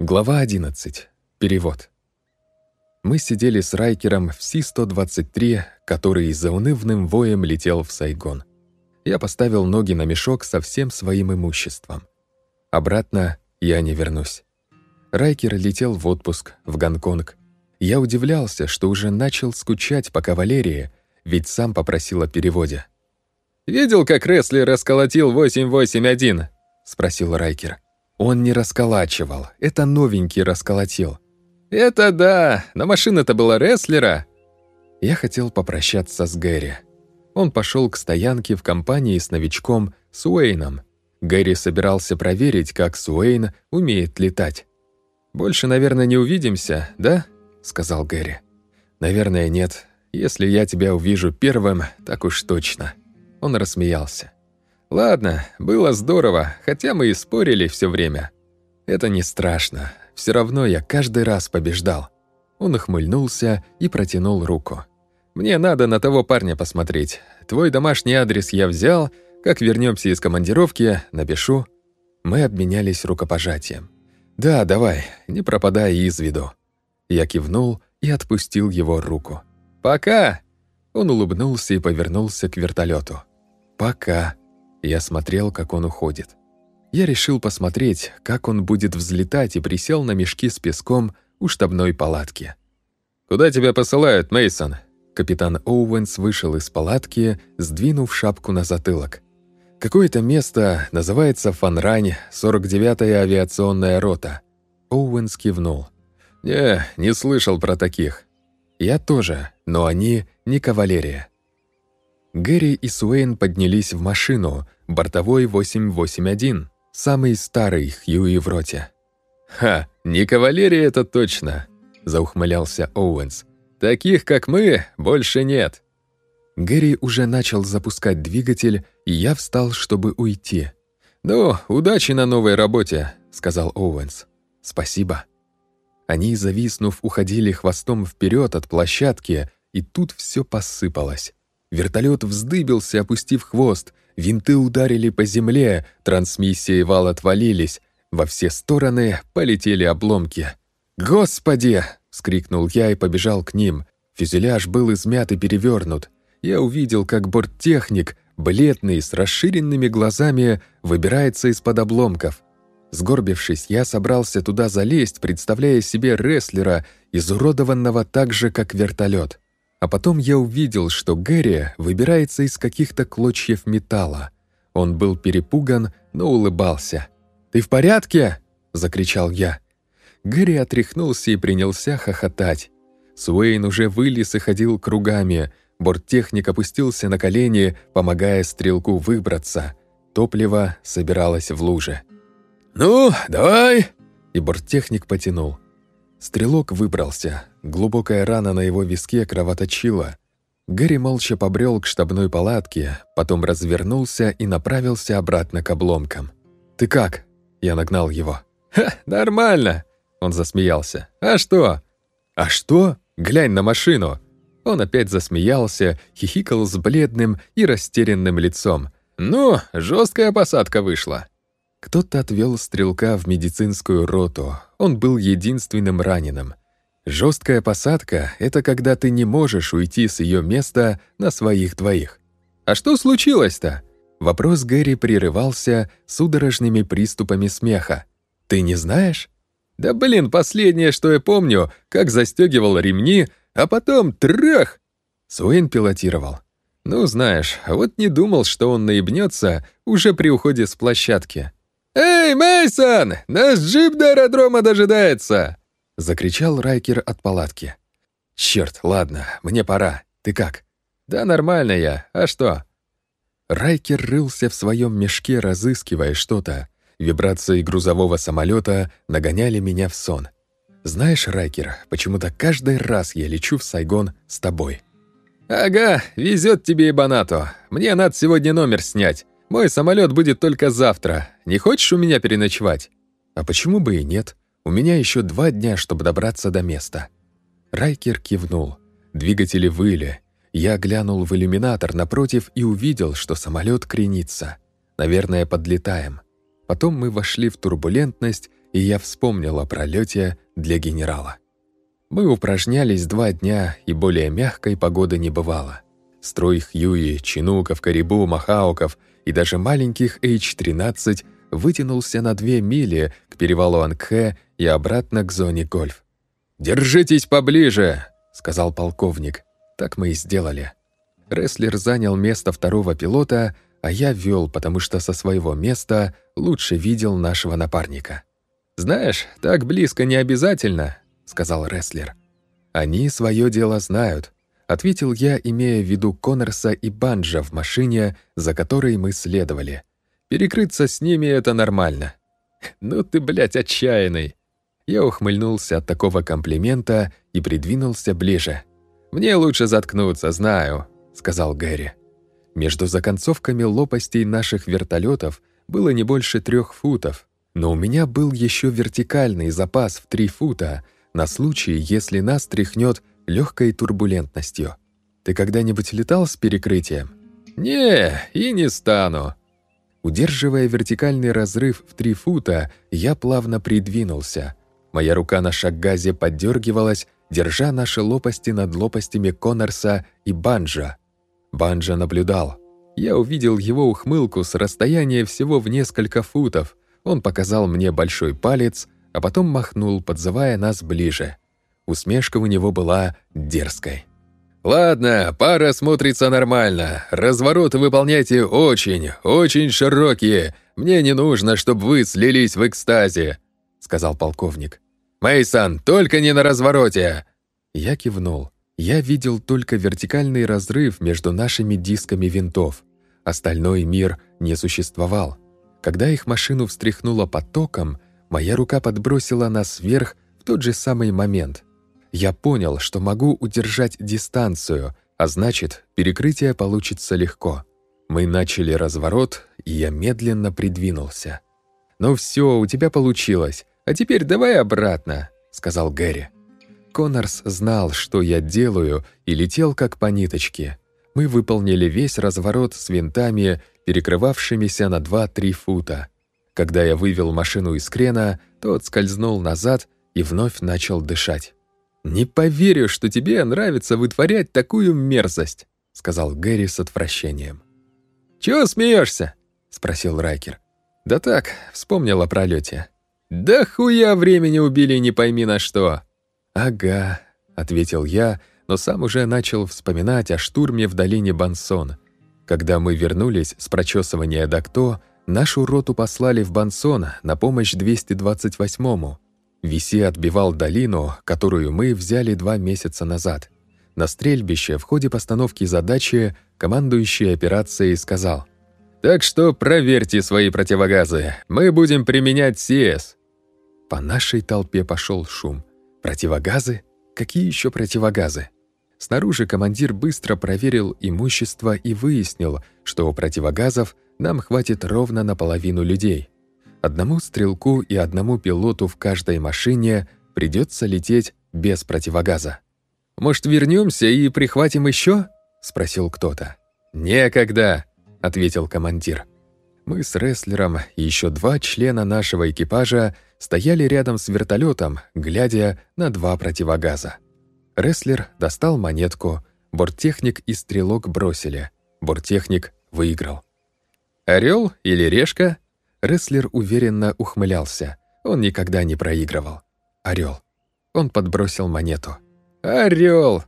Глава 11. Перевод. Мы сидели с Райкером в Си-123, который за унывным воем летел в Сайгон. Я поставил ноги на мешок со всем своим имуществом. Обратно я не вернусь. Райкер летел в отпуск в Гонконг. Я удивлялся, что уже начал скучать по кавалерии, ведь сам попросил о переводе. «Видел, как Ресли расколотил 881?» — спросил Райкер. Он не расколачивал, это новенький расколотил. «Это да, но машина-то была Рестлера». Я хотел попрощаться с Гэри. Он пошел к стоянке в компании с новичком Суэйном. Гэри собирался проверить, как Суэйн умеет летать. «Больше, наверное, не увидимся, да?» — сказал Гэри. «Наверное, нет. Если я тебя увижу первым, так уж точно». Он рассмеялся. Ладно, было здорово, хотя мы и спорили все время. Это не страшно. Все равно я каждый раз побеждал. Он ухмыльнулся и протянул руку. Мне надо на того парня посмотреть. Твой домашний адрес я взял. Как вернемся из командировки, напишу. Мы обменялись рукопожатием. «Да, давай, не пропадай из виду». Я кивнул и отпустил его руку. «Пока!» Он улыбнулся и повернулся к вертолету. «Пока!» Я смотрел, как он уходит. Я решил посмотреть, как он будет взлетать, и присел на мешки с песком у штабной палатки. «Куда тебя посылают, Мейсон? Капитан Оуэнс вышел из палатки, сдвинув шапку на затылок. Какое-то место называется Фанрань, 49-я авиационная рота. Оуэнс кивнул. «Не, не слышал про таких». «Я тоже, но они не кавалерия». Гэри и Суэйн поднялись в машину, бортовой 881, самый старый Хьюи в роте. «Ха, не кавалерия это точно», — заухмылялся Оуэнс. «Таких, как мы, больше нет». Гэри уже начал запускать двигатель, и я встал, чтобы уйти. «Ну, удачи на новой работе», — сказал Оуэнс. «Спасибо». Они, зависнув, уходили хвостом вперед от площадки, и тут все посыпалось. Вертолет вздыбился, опустив хвост. Винты ударили по земле, трансмиссия и вал отвалились. Во все стороны полетели обломки. «Господи!» — вскрикнул я и побежал к ним. Фюзеляж был измят и перевернут. Я увидел, как борттехник, бледный, с расширенными глазами, выбирается из-под обломков. Сгорбившись, я собрался туда залезть, представляя себе рестлера, изуродованного так же, как вертолет. А потом я увидел, что Гэри выбирается из каких-то клочьев металла. Он был перепуган, но улыбался. «Ты в порядке?» — закричал я. Гэри отряхнулся и принялся хохотать. Суэйн уже вылез и ходил кругами. Борттехник опустился на колени, помогая стрелку выбраться. Топливо собиралось в луже. «Ну, давай!» И борттехник потянул. Стрелок выбрался. Глубокая рана на его виске кровоточила. Гэри молча побрел к штабной палатке, потом развернулся и направился обратно к обломкам. «Ты как?» Я нагнал его. «Ха, нормально!» Он засмеялся. «А что?» «А что? Глянь на машину!» Он опять засмеялся, хихикал с бледным и растерянным лицом. «Ну, жесткая посадка вышла!» Кто-то отвел стрелка в медицинскую роту. Он был единственным раненым. Жесткая посадка — это когда ты не можешь уйти с ее места на своих двоих. «А что случилось-то?» Вопрос Гэри прерывался судорожными приступами смеха. «Ты не знаешь?» «Да блин, последнее, что я помню, как застегивал ремни, а потом трах!» Суэйн пилотировал. «Ну, знаешь, вот не думал, что он наебнется уже при уходе с площадки. «Эй, Мейсон, наш джип до аэродрома дожидается!» — закричал Райкер от палатки. «Черт, ладно, мне пора. Ты как?» «Да нормально я. А что?» Райкер рылся в своем мешке, разыскивая что-то. Вибрации грузового самолета нагоняли меня в сон. «Знаешь, Райкер, почему-то каждый раз я лечу в Сайгон с тобой». «Ага, везет тебе и Банато. Мне надо сегодня номер снять. Мой самолет будет только завтра. Не хочешь у меня переночевать?» «А почему бы и нет? У меня еще два дня, чтобы добраться до места». Райкер кивнул. Двигатели выли. Я глянул в иллюминатор напротив и увидел, что самолет кренится. Наверное, подлетаем. Потом мы вошли в турбулентность, и я вспомнил о пролете для генерала. Мы упражнялись два дня, и более мягкой погоды не бывало. Строй Хьюи, Чинуков, Карибу, Махауков и даже маленьких H-13 вытянулся на две мили к перевалу Ангхэ и обратно к зоне гольф. «Держитесь поближе!» — сказал полковник. Так мы и сделали. Рестлер занял место второго пилота, а я вел, потому что со своего места лучше видел нашего напарника. «Знаешь, так близко не обязательно», — сказал рестлер. «Они свое дело знают», — ответил я, имея в виду Коннорса и Банджа в машине, за которой мы следовали. «Перекрыться с ними — это нормально». «Ну ты, блядь, отчаянный!» Я ухмыльнулся от такого комплимента и придвинулся ближе. «Мне лучше заткнуться, знаю», — сказал Гэри. Между законцовками лопастей наших вертолетов было не больше трех футов, но у меня был еще вертикальный запас в три фута на случай, если нас тряхнет легкой турбулентностью. Ты когда-нибудь летал с перекрытием? Не, и не стану. Удерживая вертикальный разрыв в три фута, я плавно придвинулся. Моя рука на шаггазе поддергивалась, держа наши лопасти над лопастями Коннорса и Банджа. Банджа наблюдал. Я увидел его ухмылку с расстояния всего в несколько футов. Он показал мне большой палец, а потом махнул, подзывая нас ближе. Усмешка у него была дерзкой. «Ладно, пара смотрится нормально. Развороты выполняйте очень, очень широкие. Мне не нужно, чтобы вы слились в экстазе», — сказал полковник. Мейсон, только не на развороте!» Я кивнул. Я видел только вертикальный разрыв между нашими дисками винтов. Остальной мир не существовал. Когда их машину встряхнуло потоком, моя рука подбросила нас вверх в тот же самый момент. Я понял, что могу удержать дистанцию, а значит, перекрытие получится легко. Мы начали разворот, и я медленно придвинулся. «Ну все, у тебя получилось. «А теперь давай обратно», — сказал Гэри. Коннорс знал, что я делаю, и летел как по ниточке. Мы выполнили весь разворот с винтами, перекрывавшимися на 2-3 фута. Когда я вывел машину из крена, тот скользнул назад и вновь начал дышать. «Не поверю, что тебе нравится вытворять такую мерзость», — сказал Гэри с отвращением. «Чего смеешься? спросил Райкер. «Да так, вспомнил о пролете. «Да хуя времени убили не пойми на что!» «Ага», — ответил я, но сам уже начал вспоминать о штурме в долине Бансон. Когда мы вернулись с прочесывания Дакто, нашу роту послали в Бансон на помощь 228-му. Виси отбивал долину, которую мы взяли два месяца назад. На стрельбище в ходе постановки задачи командующий операцией сказал «Так что проверьте свои противогазы, мы будем применять СИЭС». По нашей толпе пошел шум. Противогазы? Какие еще противогазы? Снаружи командир быстро проверил имущество и выяснил, что у противогазов нам хватит ровно на половину людей. Одному стрелку и одному пилоту в каждой машине придется лететь без противогаза. «Может, вернемся и прихватим еще? спросил кто-то. «Некогда», — ответил командир. Мы с рестлером и еще два члена нашего экипажа стояли рядом с вертолетом, глядя на два противогаза. Рестлер достал монетку, борттехник и стрелок бросили. Борттехник выиграл. Орел или решка?» Рестлер уверенно ухмылялся. Он никогда не проигрывал. Орел. Он подбросил монету. Орел.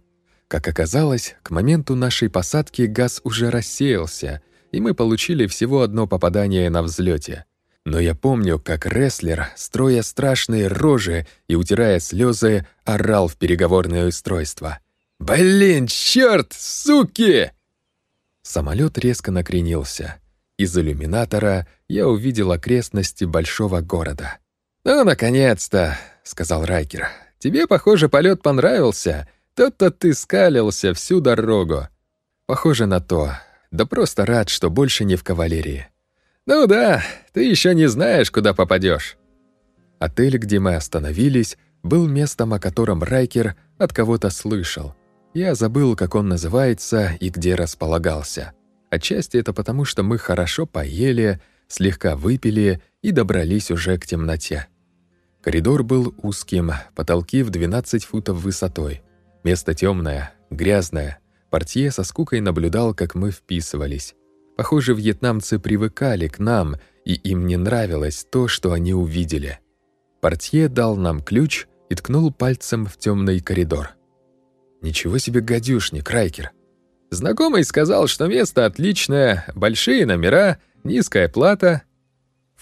Как оказалось, к моменту нашей посадки газ уже рассеялся, и мы получили всего одно попадание на взлете. Но я помню, как рестлер, строя страшные рожи и утирая слезы, орал в переговорное устройство. «Блин, черт, суки!» Самолет резко накренился. Из иллюминатора я увидел окрестности большого города. «Ну, наконец-то!» — сказал Райкер. «Тебе, похоже, полет понравился. Тот-то ты скалился всю дорогу». «Похоже на то. Да просто рад, что больше не в кавалерии. Ну да, ты еще не знаешь, куда попадешь. Отель, где мы остановились, был местом, о котором Райкер от кого-то слышал. Я забыл, как он называется и где располагался. Отчасти это потому, что мы хорошо поели, слегка выпили и добрались уже к темноте. Коридор был узким, потолки в 12 футов высотой. Место темное, грязное. Портье со скукой наблюдал, как мы вписывались. Похоже, вьетнамцы привыкали к нам, и им не нравилось то, что они увидели. Портье дал нам ключ и ткнул пальцем в темный коридор. «Ничего себе гадюшник, Райкер!» Знакомый сказал, что место отличное, большие номера, низкая плата,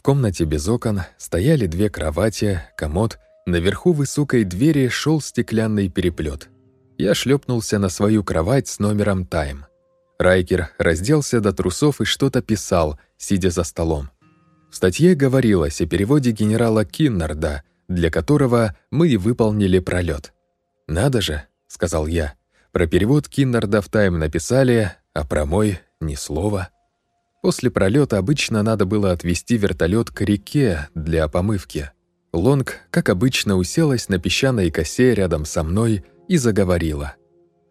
комнате без окон стояли две кровати, комод, наверху высокой двери шел стеклянный переплет. Я шлепнулся на свою кровать с номером «Тайм». Райкер разделся до трусов и что-то писал, сидя за столом. В статье говорилось о переводе генерала Киннарда, для которого мы и выполнили пролет. «Надо же», — сказал я, — «про перевод Киннарда в «Тайм» написали, а про мой — ни слова». После пролета обычно надо было отвезти вертолет к реке для помывки. Лонг, как обычно, уселась на песчаной косе рядом со мной и заговорила.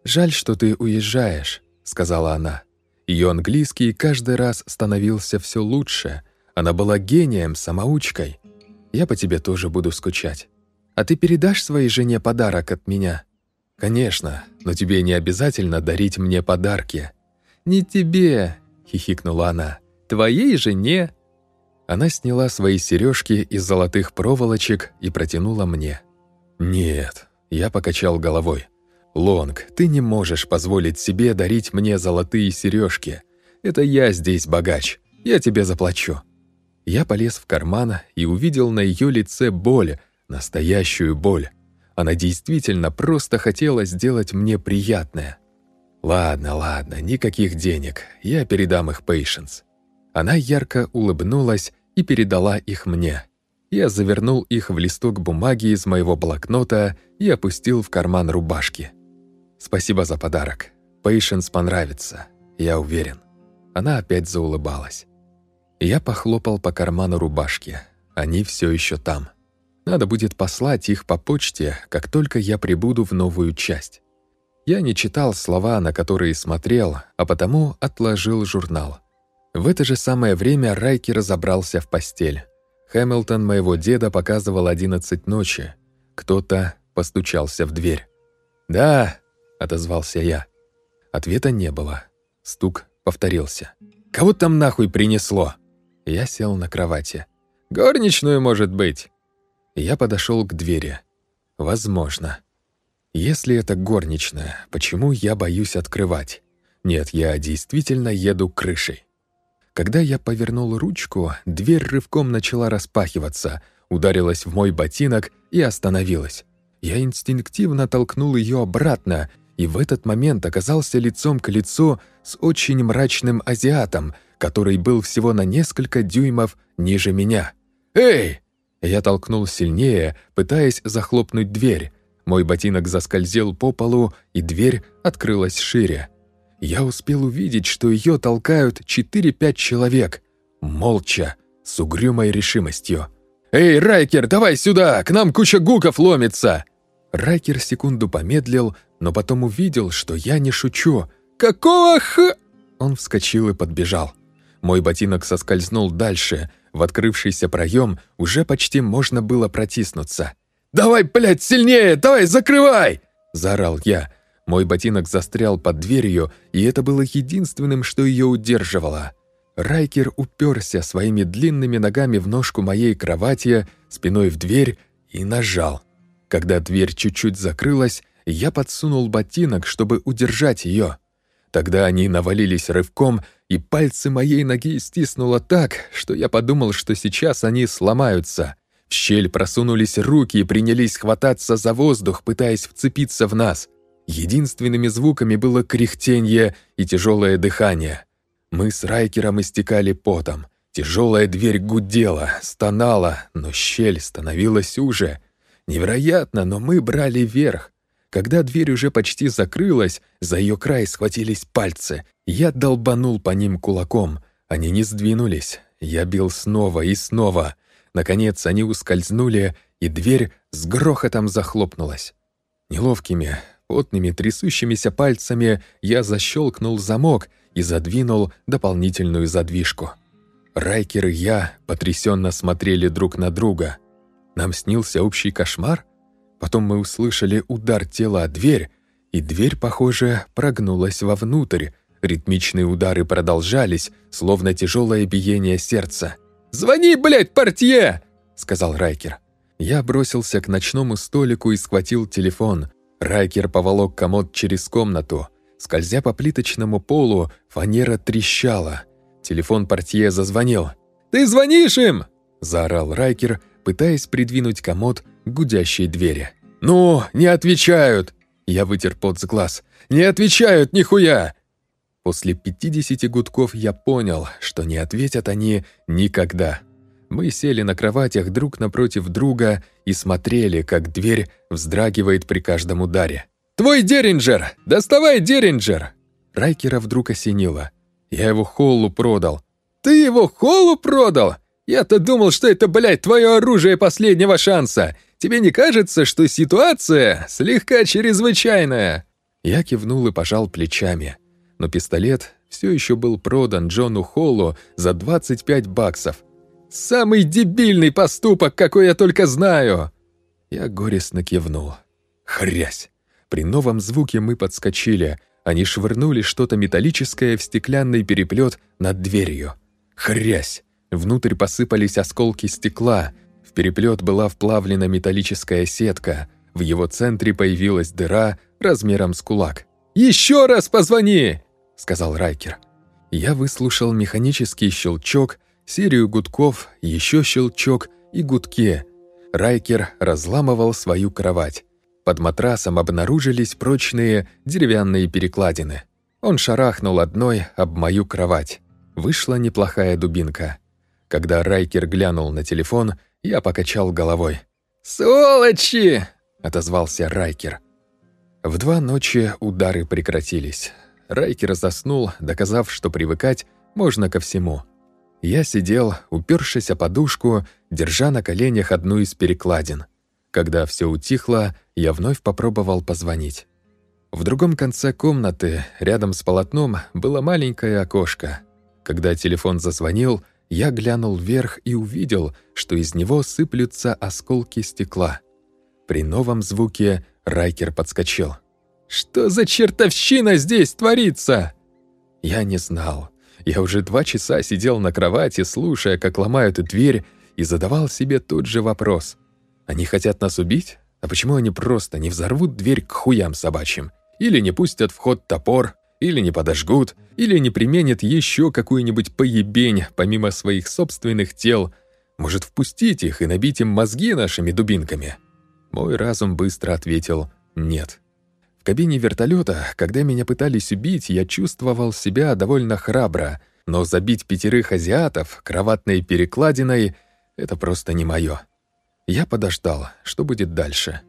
«Жаль, что ты уезжаешь», — сказала она. Ее английский каждый раз становился все лучше. Она была гением, самоучкой. Я по тебе тоже буду скучать. А ты передашь своей жене подарок от меня? Конечно, но тебе не обязательно дарить мне подарки. Не тебе, — хихикнула она. «Твоей жене!» Она сняла свои сережки из золотых проволочек и протянула мне. «Нет», — я покачал головой. «Лонг, ты не можешь позволить себе дарить мне золотые сережки. Это я здесь богач. Я тебе заплачу». Я полез в карман и увидел на ее лице боль, настоящую боль. Она действительно просто хотела сделать мне приятное. «Ладно, ладно, никаких денег, я передам их Пейшенс». Она ярко улыбнулась и передала их мне. Я завернул их в листок бумаги из моего блокнота и опустил в карман рубашки. «Спасибо за подарок. Пейшенс понравится, я уверен». Она опять заулыбалась. Я похлопал по карману рубашки. Они все еще там. Надо будет послать их по почте, как только я прибуду в новую часть. Я не читал слова, на которые смотрел, а потому отложил журнал. В это же самое время Райки разобрался в постель. Хэмилтон моего деда показывал одиннадцать ночи. Кто-то постучался в дверь. «Да», — отозвался я. Ответа не было. Стук повторился. «Кого там нахуй принесло?» Я сел на кровати. «Горничную, может быть?» Я подошел к двери. «Возможно». Если это горничная, почему я боюсь открывать? Нет, я действительно еду крышей. Когда я повернул ручку, дверь рывком начала распахиваться, ударилась в мой ботинок и остановилась. Я инстинктивно толкнул ее обратно, и в этот момент оказался лицом к лицу с очень мрачным азиатом, который был всего на несколько дюймов ниже меня. «Эй!» Я толкнул сильнее, пытаясь захлопнуть дверь, мой ботинок заскользил по полу, и дверь открылась шире. Я успел увидеть, что ее толкают 4-5 человек. Молча, с угрюмой решимостью. «Эй, Райкер, давай сюда! К нам куча гуков ломится!» Райкер секунду помедлил, но потом увидел, что я не шучу. «Какого х...» Он вскочил и подбежал. Мой ботинок соскользнул дальше. В открывшийся проем уже почти можно было протиснуться. «Давай, блядь, сильнее! Давай, закрывай!» – заорал я. Мой ботинок застрял под дверью, и это было единственным, что ее удерживало. Райкер уперся своими длинными ногами в ножку моей кровати, спиной в дверь и нажал. Когда дверь чуть-чуть закрылась, я подсунул ботинок, чтобы удержать ее. Тогда они навалились рывком, и пальцы моей ноги стиснуло так, что я подумал, что сейчас они сломаются. В щель просунулись руки и принялись хвататься за воздух, пытаясь вцепиться в нас. Единственными звуками было кряхтенье и тяжелое дыхание. Мы с Райкером истекали потом. Тяжелая дверь гудела, стонала, но щель становилась уже. Невероятно, но мы брали верх. Когда дверь уже почти закрылась, за ее край схватились пальцы. Я долбанул по ним кулаком. Они не сдвинулись. Я бил снова и снова. Наконец они ускользнули, и дверь с грохотом захлопнулась. Неловкими, потными, трясущимися пальцами я защелкнул замок и задвинул дополнительную задвижку. Райкер и я потрясенно смотрели друг на друга. Нам снился общий кошмар? Потом мы услышали удар тела о дверь, и дверь, похоже, прогнулась вовнутрь. Ритмичные удары продолжались, словно тяжелое биение сердца. «Звони, блядь, портье!» — сказал Райкер. Я бросился к ночному столику и схватил телефон. Райкер поволок комод через комнату. Скользя по плиточному полу, фанера трещала. Телефон портье зазвонил. «Ты звонишь им!» — заорал Райкер, пытаясь придвинуть комод к гудящей двери. «Ну, не отвечают!» Я вытер пот с глаз. «Не отвечают нихуя!» После 50 гудков я понял, что не ответят они никогда. Мы сели на кроватях друг напротив друга и смотрели, как дверь вздрагивает при каждом ударе. «Твой Деринджер! Доставай Деринджер!» Райкера вдруг осенило. Я его Холлу продал. «Ты его Холлу продал? Я-то думал, что это, блядь, твое оружие последнего шанса. Тебе не кажется, что ситуация слегка чрезвычайная?» Я кивнул и пожал плечами. Но пистолет все еще был продан Джону Холлу за 25 баксов. «Самый дебильный поступок, какой я только знаю!» Я горестно кивнул. Хрясь! При новом звуке мы подскочили. Они швырнули что-то металлическое в стеклянный переплет над дверью. Хрясь! Внутрь посыпались осколки стекла. Переплет была вплавлена металлическая сетка. В его центре появилась дыра размером с кулак. «Еще раз позвони!» — сказал Райкер. Я выслушал механический щелчок, серию гудков, еще щелчок и гудки. Райкер разламывал свою кровать. Под матрасом обнаружились прочные деревянные перекладины. Он шарахнул одной об мою кровать. Вышла неплохая дубинка. Когда Райкер глянул на телефон, я покачал головой. «Сволочи!» — отозвался Райкер. В два ночи удары прекратились. Райкер заснул, доказав, что привыкать можно ко всему — я сидел, упершись о подушку, держа на коленях одну из перекладин. Когда все утихло, я вновь попробовал позвонить. В другом конце комнаты, рядом с полотном, было маленькое окошко. Когда телефон зазвонил, я глянул вверх и увидел, что из него сыплются осколки стекла. При новом звуке Райкер подскочил. «Что за чертовщина здесь творится?» Я не знал. Я уже два часа сидел на кровати, слушая, как ломают дверь, и задавал себе тот же вопрос. Они хотят нас убить? А почему они просто не взорвут дверь к хуям собачьим? Или не пустят в ход топор, или не подожгут, или не применят еще какую-нибудь поебень помимо своих собственных тел. Может, впустить их и набить им мозги нашими дубинками? Мой разум быстро ответил «нет». В кабине вертолета, когда меня пытались убить, я чувствовал себя довольно храбро, но забить пятерых азиатов кроватной перекладиной — это просто не мое. Я подождал, что будет дальше.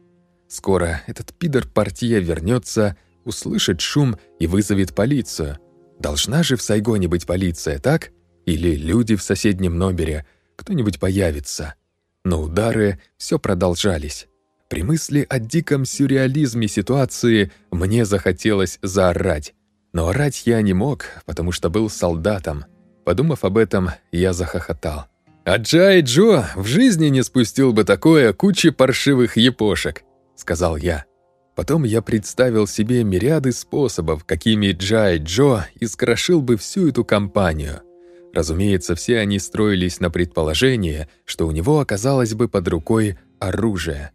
Скоро этот пидор-портье вернется, услышит шум и вызовет полицию. Должна же в Сайгоне быть полиция, так? Или люди в соседнем номере, кто-нибудь появится. Но удары все продолжались. При мысли о диком сюрреализме ситуации мне захотелось заорать. Но орать я не мог, потому что был солдатом. Подумав об этом, я захохотал. «А Джай Джо в жизни не спустил бы такое кучи паршивых епошек», — сказал я. Потом я представил себе мириады способов, какими Джай Джо искрошил бы всю эту компанию. Разумеется, все они строились на предположении, что у него оказалось бы под рукой оружие.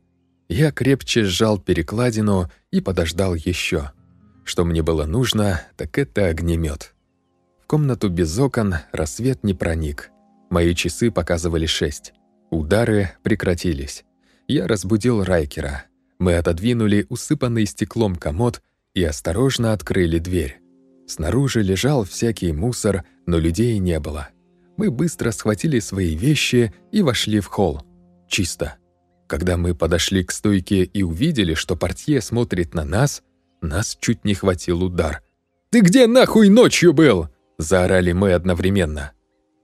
Я крепче сжал перекладину и подождал еще. Что мне было нужно, так это огнемет. В комнату без окон рассвет не проник. Мои часы показывали шесть. Удары прекратились. Я разбудил Райкера. Мы отодвинули усыпанный стеклом комод и осторожно открыли дверь. Снаружи лежал всякий мусор, но людей не было. Мы быстро схватили свои вещи и вошли в холл. Чисто. Когда мы подошли к стойке и увидели, что портье смотрит на нас, нас чуть не хватил удар. «Ты где нахуй ночью был?» – заорали мы одновременно.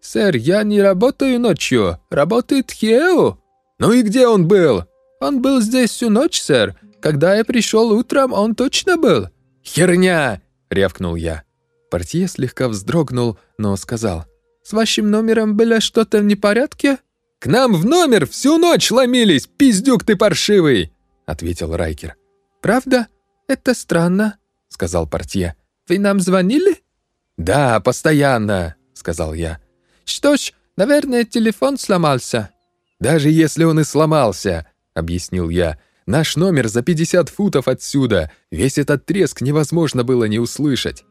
«Сэр, я не работаю ночью, работает Хео». «Ну и где он был?» «Он был здесь всю ночь, сэр. Когда я пришел утром, он точно был». «Херня!» – рявкнул я. Портье слегка вздрогнул, но сказал. «С вашим номером было что-то в непорядке?» К нам в номер всю ночь ломились, пиздюк ты паршивый!» — ответил Райкер. «Правда? Это странно», — сказал портье. «Вы нам звонили?» «Да, постоянно», — сказал я. «Что ж, наверное, телефон сломался». «Даже если он и сломался», — объяснил я, «наш номер за 50 футов отсюда. Весь этот треск невозможно было не услышать».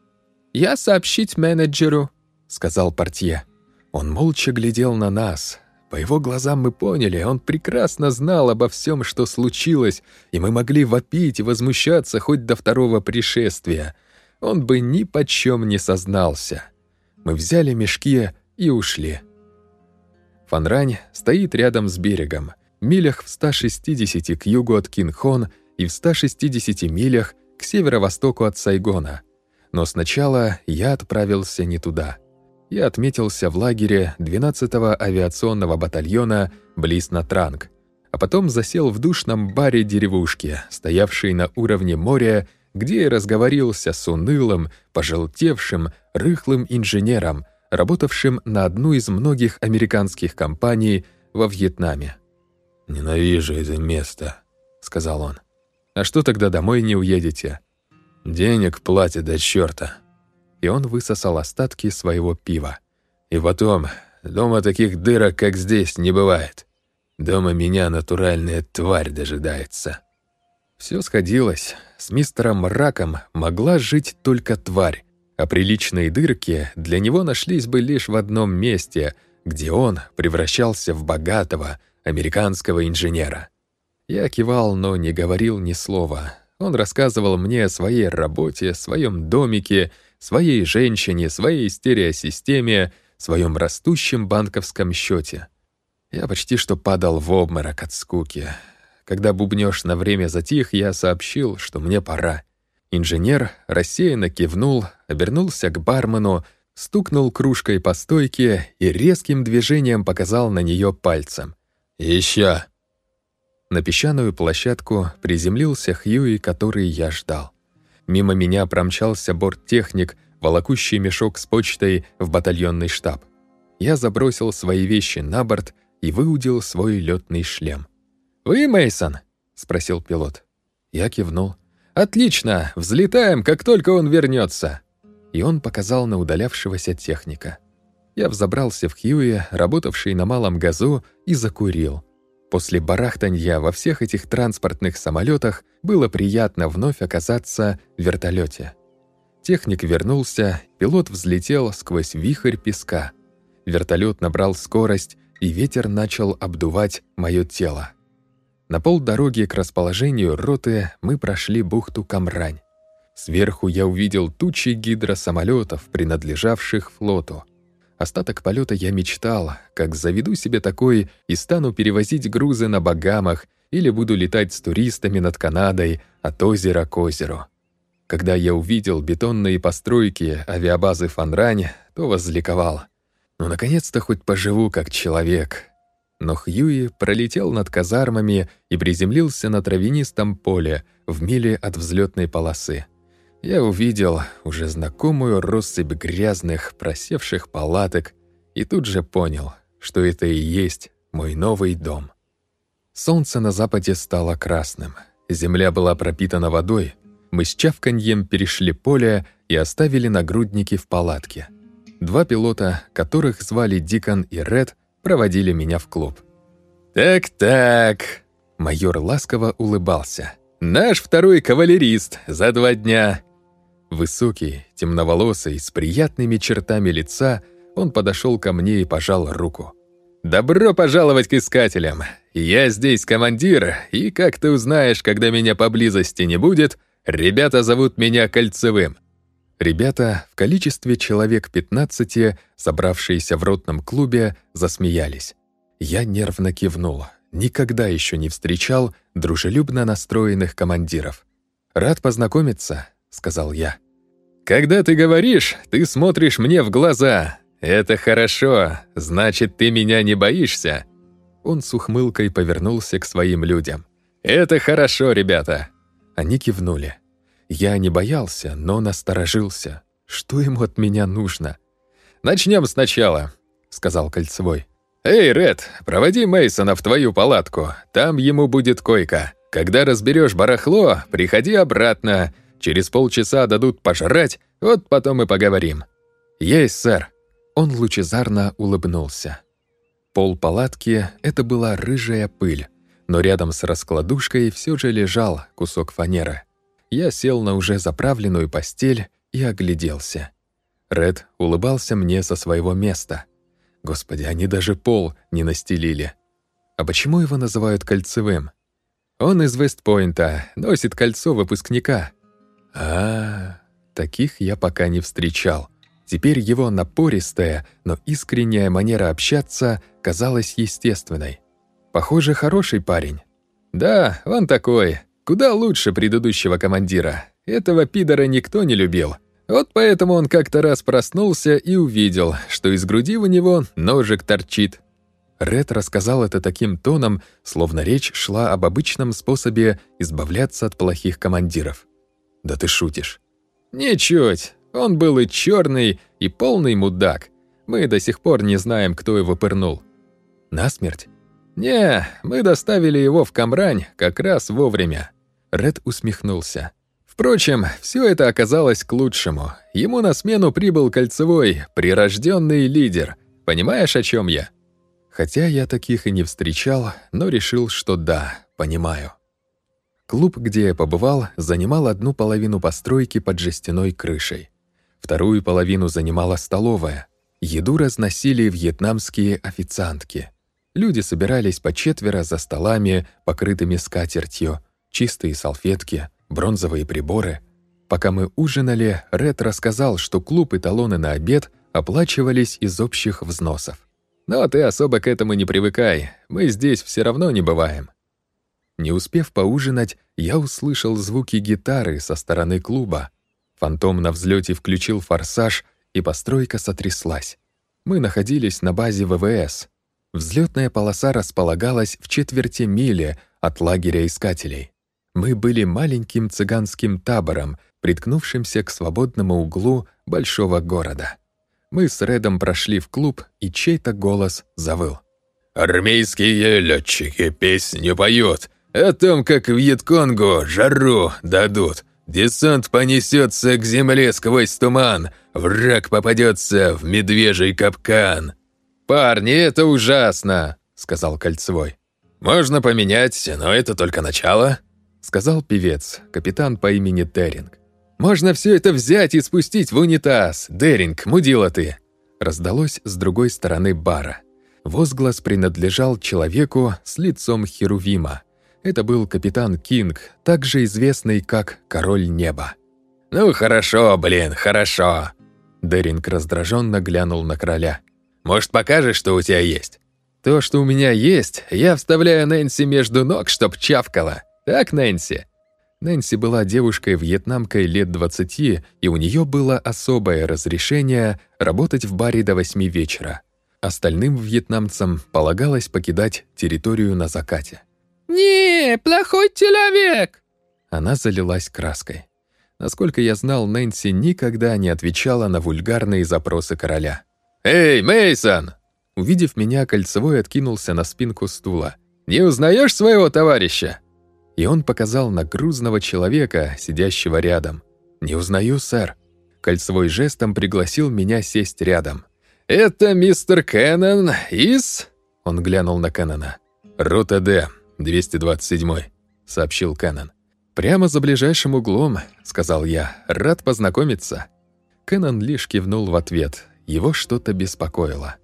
«Я сообщить менеджеру», — сказал портье. Он молча глядел на нас. По его глазам мы поняли, он прекрасно знал обо всем, что случилось, и мы могли вопить и возмущаться хоть до второго пришествия. Он бы ни почем не сознался. Мы взяли мешки и ушли. Фанрань стоит рядом с берегом, милях в 160 к югу от Кинхон и в 160 милях к северо-востоку от Сайгона. Но сначала я отправился не туда. Я отметился в лагере 12-го авиационного батальона близ Натранг, а потом засел в душном баре деревушки, стоявшей на уровне моря, где я разговорился с унылым, пожелтевшим, рыхлым инженером — работавшим на одну из многих американских компаний во Вьетнаме. «Ненавижу это место», — сказал он. «А что тогда домой не уедете?» «Денег платят до чёрта». И он высосал остатки своего пива. «И потом, дома таких дырок, как здесь, не бывает. Дома меня натуральная тварь дожидается». Все сходилось. С мистером Раком могла жить только тварь, а приличные дырки для него нашлись бы лишь в одном месте, где он превращался в богатого американского инженера. Я кивал, но не говорил ни слова. Он рассказывал мне о своей работе, своем домике, своей женщине, своей стереосистеме, своем растущем банковском счете. Я почти что падал в обморок от скуки. Когда бубнёж на время затих, я сообщил, что мне пора. Инженер рассеянно кивнул, обернулся к бармену, стукнул кружкой по стойке и резким движением показал на нее пальцем. «Еще!» На песчаную площадку приземлился Хьюи, который я ждал. Мимо меня промчался борттехник, волокущий мешок с почтой в батальонный штаб. Я забросил свои вещи на борт и выудил свой летный шлем. «Вы Мейсон? спросил пилот. Я кивнул. «Отлично! Взлетаем, как только он вернется!» И он показал на удалявшегося техника. Я взобрался в Хьюи, работавший на малом газу, и закурил. После барахтанья во всех этих транспортных самолетах было приятно вновь оказаться в вертолете. Техник вернулся, пилот взлетел сквозь вихрь песка. Вертолет набрал скорость, и ветер начал обдувать мое тело. На полдороги к расположению роты мы прошли бухту Камрань. Сверху я увидел тучи гидросамолетов, принадлежавших флоту. Остаток полета я мечтал, как заведу себе такой и стану перевозить грузы на Багамах или буду летать с туристами над Канадой от озера к озеру. Когда я увидел бетонные постройки авиабазы Фанрань, то возликовал. Ну, наконец-то хоть поживу как человек, но Хьюи пролетел над казармами и приземлился на травянистом поле в миле от взлетной полосы. Я увидел уже знакомую россыпь грязных, просевших палаток и тут же понял, что это и есть мой новый дом. Солнце на западе стало красным, земля была пропитана водой, мы с чавканьем перешли поле и оставили нагрудники в палатке. Два пилота, которых звали Дикон и Ред, проводили меня в клуб. «Так-так», — майор ласково улыбался. «Наш второй кавалерист за два дня». Высокий, темноволосый, с приятными чертами лица, он подошел ко мне и пожал руку. «Добро пожаловать к искателям! Я здесь командир, и, как ты узнаешь, когда меня поблизости не будет, ребята зовут меня Кольцевым». Ребята в количестве человек 15, собравшиеся в ротном клубе, засмеялись. Я нервно кивнул. Никогда еще не встречал дружелюбно настроенных командиров. «Рад познакомиться», — сказал я. «Когда ты говоришь, ты смотришь мне в глаза. Это хорошо, значит, ты меня не боишься». Он с ухмылкой повернулся к своим людям. «Это хорошо, ребята». Они кивнули. Я не боялся, но насторожился. Что ему от меня нужно? «Начнем сначала», — сказал Кольцевой. «Эй, Ред, проводи Мейсона в твою палатку, там ему будет койка. Когда разберешь барахло, приходи обратно. Через полчаса дадут пожрать, вот потом и поговорим». «Есть, сэр». Он лучезарно улыбнулся. Пол палатки — это была рыжая пыль, но рядом с раскладушкой все же лежал кусок фанеры. Я сел на уже заправленную постель и огляделся. Ред улыбался мне со своего места. Господи, они даже пол не настелили. А почему его называют кольцевым? Он из Вестпойнта, носит кольцо выпускника. А, таких я пока не встречал. Теперь его напористая, но искренняя манера общаться казалась естественной. Похоже, хороший парень. Да, он такой. Куда лучше предыдущего командира. Этого пидора никто не любил. Вот поэтому он как-то раз проснулся и увидел, что из груди у него ножик торчит. Ред рассказал это таким тоном, словно речь шла об обычном способе избавляться от плохих командиров. «Да ты шутишь». «Ничуть. Он был и черный, и полный мудак. Мы до сих пор не знаем, кто его пырнул». «Насмерть?» «Не, мы доставили его в Камрань как раз вовремя». Ред усмехнулся. Впрочем, все это оказалось к лучшему. Ему на смену прибыл кольцевой, прирожденный лидер. Понимаешь, о чем я? Хотя я таких и не встречал, но решил, что да, понимаю. Клуб, где я побывал, занимал одну половину постройки под жестяной крышей. Вторую половину занимала столовая. Еду разносили вьетнамские официантки. Люди собирались по четверо за столами, покрытыми скатертью, чистые салфетки, бронзовые приборы. Пока мы ужинали, Ред рассказал, что клуб и талоны на обед оплачивались из общих взносов. Но ты особо к этому не привыкай, мы здесь все равно не бываем. Не успев поужинать, я услышал звуки гитары со стороны клуба. Фантом на взлете включил форсаж, и постройка сотряслась. Мы находились на базе ВВС. Взлетная полоса располагалась в четверти мили от лагеря искателей. Мы были маленьким цыганским табором, приткнувшимся к свободному углу большого города. Мы с Редом прошли в клуб, и чей-то голос завыл. «Армейские летчики песню поют о том, как Вьетконгу жару дадут. Десант понесется к земле сквозь туман, враг попадется в медвежий капкан». «Парни, это ужасно!» — сказал Кольцевой. «Можно поменять, но это только начало», — сказал певец, капитан по имени Теринг. Можно все это взять и спустить в унитаз. Деринг, мудила ты!» Раздалось с другой стороны бара. Возглас принадлежал человеку с лицом Херувима. Это был капитан Кинг, также известный как Король Неба. «Ну хорошо, блин, хорошо!» Деринг раздраженно глянул на короля. «Может, покажешь, что у тебя есть?» «То, что у меня есть, я вставляю Нэнси между ног, чтоб чавкала. Так, Нэнси?» Нэнси была девушкой-вьетнамкой лет 20, и у нее было особое разрешение работать в баре до 8 вечера. Остальным вьетнамцам полагалось покидать территорию на закате. «Не, плохой человек!» Она залилась краской. Насколько я знал, Нэнси никогда не отвечала на вульгарные запросы короля. «Эй, Мейсон! Увидев меня, Кольцевой откинулся на спинку стула. «Не узнаешь своего товарища?» и он показал на грузного человека, сидящего рядом. «Не узнаю, сэр». Кольцевой жестом пригласил меня сесть рядом. «Это мистер Кеннон из...» Он глянул на Кеннона. «Рота Д, 227-й», — сообщил Кеннон. «Прямо за ближайшим углом», — сказал я. «Рад познакомиться». Кеннон лишь кивнул в ответ. Его что-то беспокоило.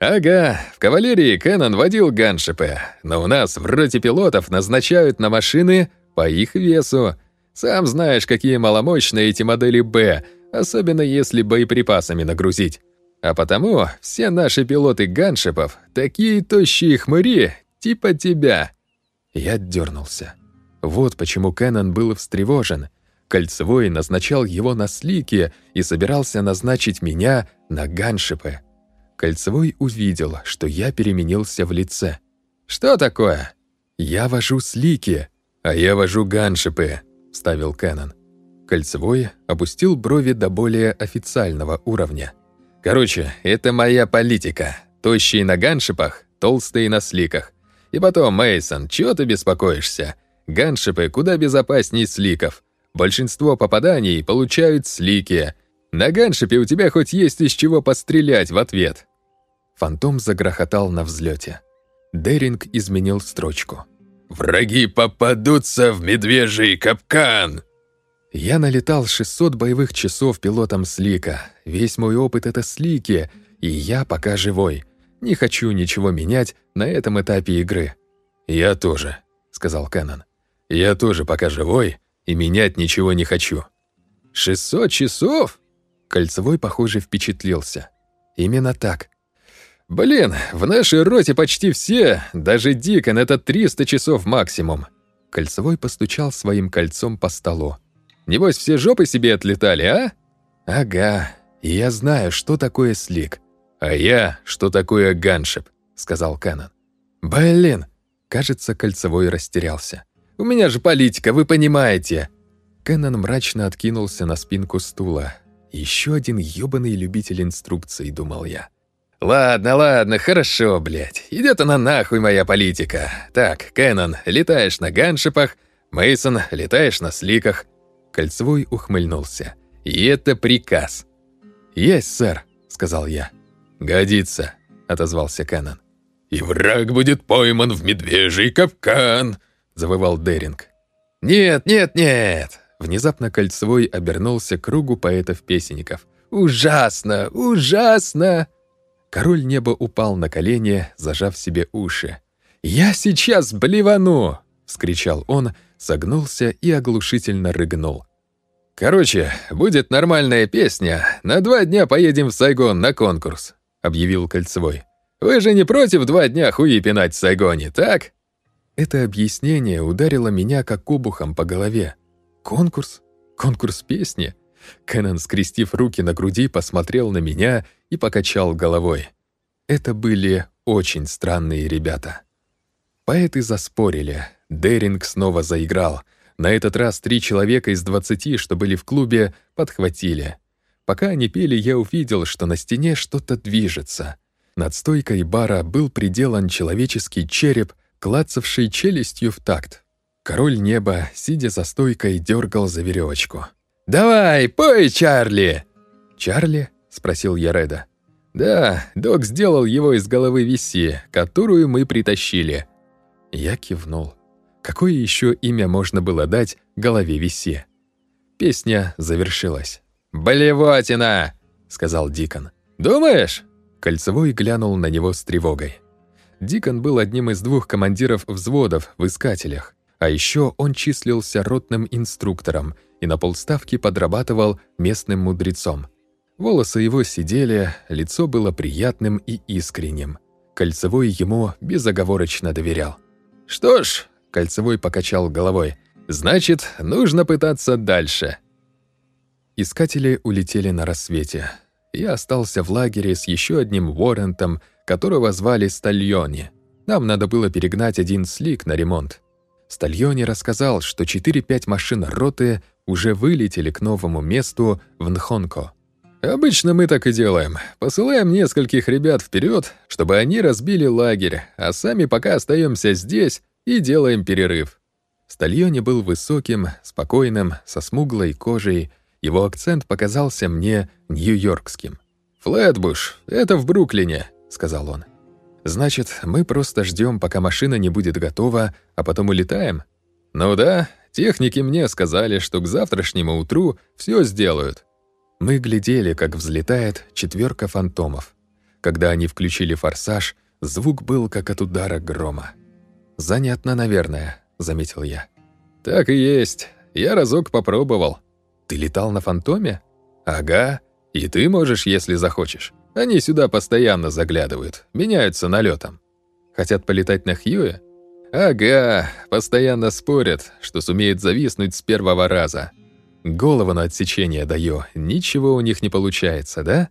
«Ага, в кавалерии Кэнон водил ганшипы, но у нас в роте пилотов назначают на машины по их весу. Сам знаешь, какие маломощные эти модели «Б», особенно если боеприпасами нагрузить. А потому все наши пилоты ганшипов — такие тощие хмыри, типа тебя». Я дернулся. Вот почему Кэнон был встревожен. Кольцевой назначал его на слики и собирался назначить меня на ганшипы. Кольцевой увидел, что я переменился в лице. «Что такое?» «Я вожу слики, а я вожу ганшипы», — вставил Кэнон. Кольцевой опустил брови до более официального уровня. «Короче, это моя политика. Тощие на ганшипах, толстые на сликах. И потом, Мейсон, чего ты беспокоишься? Ганшипы куда безопаснее сликов. Большинство попаданий получают слики. На ганшипе у тебя хоть есть из чего пострелять в ответ. Фантом загрохотал на взлете. Деринг изменил строчку. «Враги попадутся в медвежий капкан!» Я налетал 600 боевых часов пилотом Слика. Весь мой опыт — это Слики, и я пока живой. Не хочу ничего менять на этом этапе игры. «Я тоже», — сказал Кэннон. «Я тоже пока живой и менять ничего не хочу». «Шестьсот часов?» Кольцевой, похоже, впечатлился. Именно так. «Блин, в нашей роте почти все, даже Дикон — это 300 часов максимум». Кольцевой постучал своим кольцом по столу. «Небось, все жопы себе отлетали, а?» «Ага, я знаю, что такое слик. «А я, что такое ганшип», — сказал Кэннон. «Блин!» — кажется, Кольцевой растерялся. «У меня же политика, вы понимаете!» Кэннон мрачно откинулся на спинку стула. Еще один ёбаный любитель инструкций, думал я. «Ладно, ладно, хорошо, блядь. Идет она нахуй, моя политика. Так, Кэннон, летаешь на ганшипах, Мейсон, летаешь на сликах». Кольцевой ухмыльнулся. «И это приказ». «Есть, сэр», — сказал я. «Годится», — отозвался Кэннон. «И враг будет пойман в медвежий капкан», — завывал Деринг. «Нет, нет, нет!» Внезапно Кольцевой обернулся кругу поэтов-песенников. «Ужасно! Ужасно!» Король неба упал на колени, зажав себе уши. «Я сейчас блевану!» — вскричал он, согнулся и оглушительно рыгнул. «Короче, будет нормальная песня. На два дня поедем в Сайгон на конкурс. — объявил Кольцевой. «Вы же не против два дня хуи пинать в Сайгоне, так?» Это объяснение ударило меня как обухом по голове. «Конкурс? Конкурс песни?» Кэнон, скрестив руки на груди, посмотрел на меня и покачал головой. Это были очень странные ребята. Поэты заспорили. Деринг снова заиграл. На этот раз три человека из двадцати, что были в клубе, подхватили. Пока они пели, я увидел, что на стене что-то движется. Над стойкой бара был приделан человеческий череп, клацавший челюстью в такт. Король неба, сидя за стойкой, дергал за веревочку. «Давай, пой, Чарли!» «Чарли?» — спросил я Реда. «Да, док сделал его из головы виси, которую мы притащили». Я кивнул. Какое еще имя можно было дать голове виси? Песня завершилась. «Блевотина!» — сказал Дикон. «Думаешь?» Кольцевой глянул на него с тревогой. Дикон был одним из двух командиров взводов в «Искателях», а еще он числился ротным инструктором и на полставки подрабатывал местным мудрецом. Волосы его сидели, лицо было приятным и искренним. Кольцевой ему безоговорочно доверял. «Что ж», — Кольцевой покачал головой, — «значит, нужно пытаться дальше». Искатели улетели на рассвете. Я остался в лагере с еще одним Уоррентом, которого звали Стальони. Нам надо было перегнать один слик на ремонт. Стальони рассказал, что 4-5 машин роты уже вылетели к новому месту в Нхонко. «Обычно мы так и делаем. Посылаем нескольких ребят вперед, чтобы они разбили лагерь, а сами пока остаемся здесь и делаем перерыв». Стальони был высоким, спокойным, со смуглой кожей, его акцент показался мне нью-йоркским. «Флетбуш, это в Бруклине», — сказал он. «Значит, мы просто ждем, пока машина не будет готова, а потом улетаем?» «Ну да, техники мне сказали, что к завтрашнему утру все сделают». Мы глядели, как взлетает четверка фантомов. Когда они включили форсаж, звук был как от удара грома. «Занятно, наверное», — заметил я. «Так и есть. Я разок попробовал». Ты летал на фантоме? Ага. И ты можешь, если захочешь. Они сюда постоянно заглядывают, меняются налетом. Хотят полетать на Хьюе? Ага, постоянно спорят, что сумеет зависнуть с первого раза. Голову на отсечение даю, ничего у них не получается, да?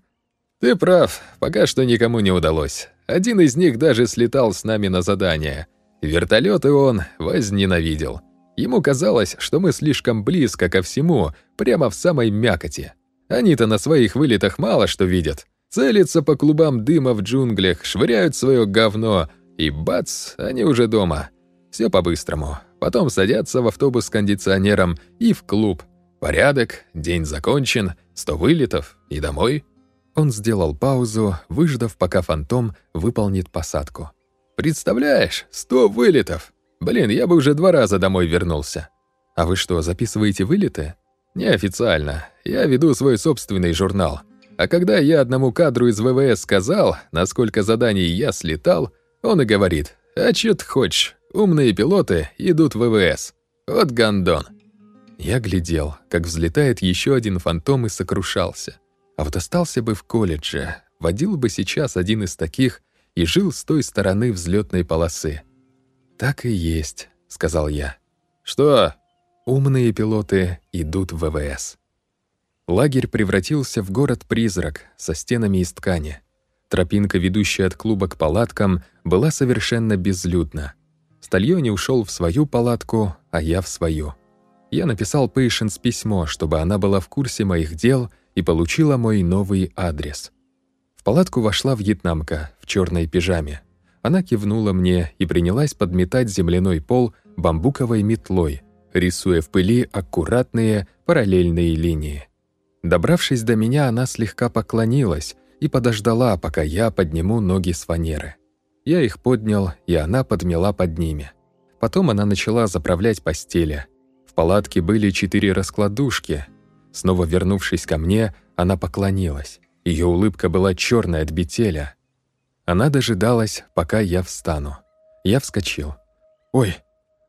Ты прав, пока что никому не удалось. Один из них даже слетал с нами на задание. Вертолеты он возненавидел. Ему казалось, что мы слишком близко ко всему, прямо в самой мякоти. Они-то на своих вылетах мало что видят. Целятся по клубам дыма в джунглях, швыряют свое говно, и бац, они уже дома. Все по-быстрому. Потом садятся в автобус с кондиционером и в клуб. Порядок, день закончен, сто вылетов и домой. Он сделал паузу, выждав, пока фантом выполнит посадку. «Представляешь, сто вылетов! Блин, я бы уже два раза домой вернулся. А вы что, записываете вылеты?» «Неофициально. Я веду свой собственный журнал. А когда я одному кадру из ВВС сказал, насколько заданий я слетал, он и говорит, «А чё ты хочешь? Умные пилоты идут в ВВС. Вот гандон». Я глядел, как взлетает еще один фантом и сокрушался. А вот остался бы в колледже, водил бы сейчас один из таких и жил с той стороны взлетной полосы. «Так и есть», — сказал я. «Что?» «Умные пилоты идут в ВВС». Лагерь превратился в город-призрак со стенами из ткани. Тропинка, ведущая от клуба к палаткам, была совершенно безлюдна. Стальони ушел в свою палатку, а я в свою. Я написал Пейшенс письмо, чтобы она была в курсе моих дел и получила мой новый адрес. В палатку вошла вьетнамка в черной пижаме. Она кивнула мне и принялась подметать земляной пол бамбуковой метлой, рисуя в пыли аккуратные параллельные линии. Добравшись до меня, она слегка поклонилась и подождала, пока я подниму ноги с фанеры. Я их поднял, и она подмела под ними. Потом она начала заправлять постели. В палатке были четыре раскладушки. Снова вернувшись ко мне, она поклонилась. Ее улыбка была черная от бетеля. Она дожидалась, пока я встану. Я вскочил. «Ой!»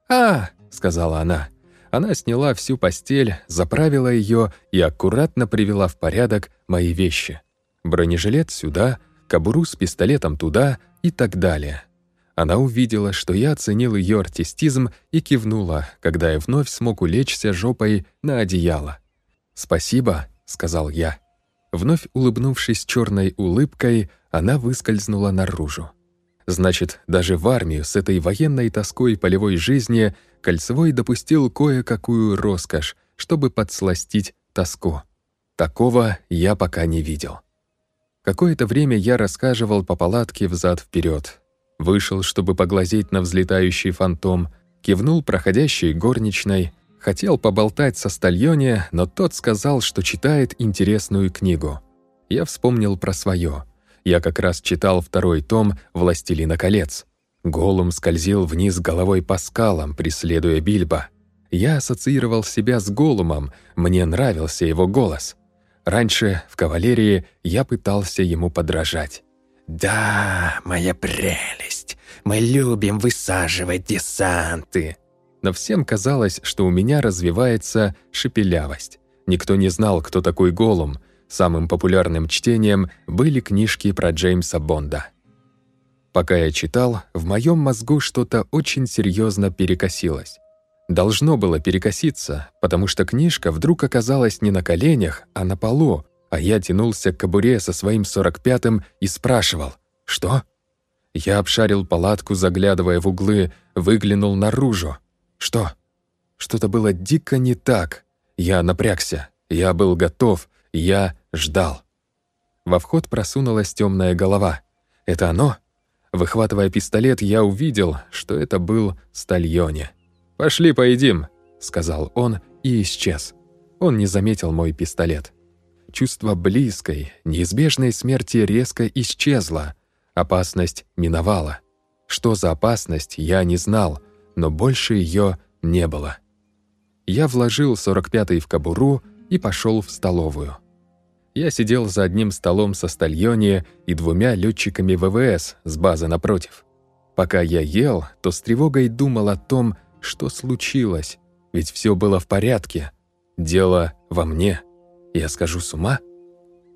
«А!» — сказала она. Она сняла всю постель, заправила ее и аккуратно привела в порядок мои вещи. Бронежилет сюда, кобуру с пистолетом туда и так далее. Она увидела, что я оценил ее артистизм и кивнула, когда я вновь смог улечься жопой на одеяло. «Спасибо», — сказал я. Вновь улыбнувшись черной улыбкой, она выскользнула наружу. Значит, даже в армию с этой военной тоской полевой жизни Кольцевой допустил кое-какую роскошь, чтобы подсластить тоску. Такого я пока не видел. Какое-то время я рассказывал по палатке взад вперед. Вышел, чтобы поглазеть на взлетающий фантом, кивнул проходящей горничной, хотел поболтать со Стальоне, но тот сказал, что читает интересную книгу. Я вспомнил про свое. Я как раз читал второй том «Властелина колец». Голум скользил вниз головой по скалам, преследуя Бильбо. Я ассоциировал себя с Голумом, мне нравился его голос. Раньше, в кавалерии, я пытался ему подражать. «Да, моя прелесть, мы любим высаживать десанты». Но всем казалось, что у меня развивается шепелявость. Никто не знал, кто такой Голум. Самым популярным чтением были книжки про Джеймса Бонда. Пока я читал, в моем мозгу что-то очень серьезно перекосилось. Должно было перекоситься, потому что книжка вдруг оказалась не на коленях, а на полу, а я тянулся к кобуре со своим 45-м и спрашивал «Что?». Я обшарил палатку, заглядывая в углы, выглянул наружу. «Что?». Что-то было дико не так. Я напрягся, я был готов, я ждал. Во вход просунулась темная голова. «Это оно?» Выхватывая пистолет, я увидел, что это был Стальоне. «Пошли поедим», — сказал он и исчез. Он не заметил мой пистолет. Чувство близкой, неизбежной смерти резко исчезло. Опасность миновала. Что за опасность, я не знал, но больше ее не было. Я вложил 45-й в кобуру и пошел в столовую. Я сидел за одним столом со Стальоне и двумя летчиками ВВС с базы напротив. Пока я ел, то с тревогой думал о том, что случилось, ведь все было в порядке. Дело во мне. Я скажу с ума?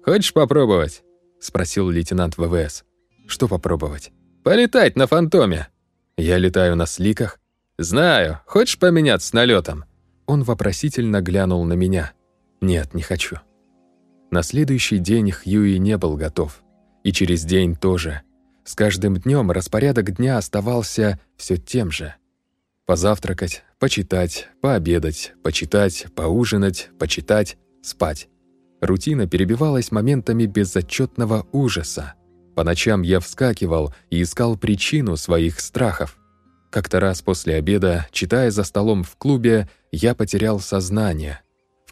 «Хочешь попробовать?» — спросил лейтенант ВВС. «Что попробовать?» «Полетать на фантоме». «Я летаю на сликах». «Знаю. Хочешь поменяться с налетом?» Он вопросительно глянул на меня. «Нет, не хочу». На следующий день Хьюи не был готов. И через день тоже. С каждым днем распорядок дня оставался все тем же. Позавтракать, почитать, пообедать, почитать, поужинать, почитать, спать. Рутина перебивалась моментами безотчетного ужаса. По ночам я вскакивал и искал причину своих страхов. Как-то раз после обеда, читая за столом в клубе, я потерял сознание.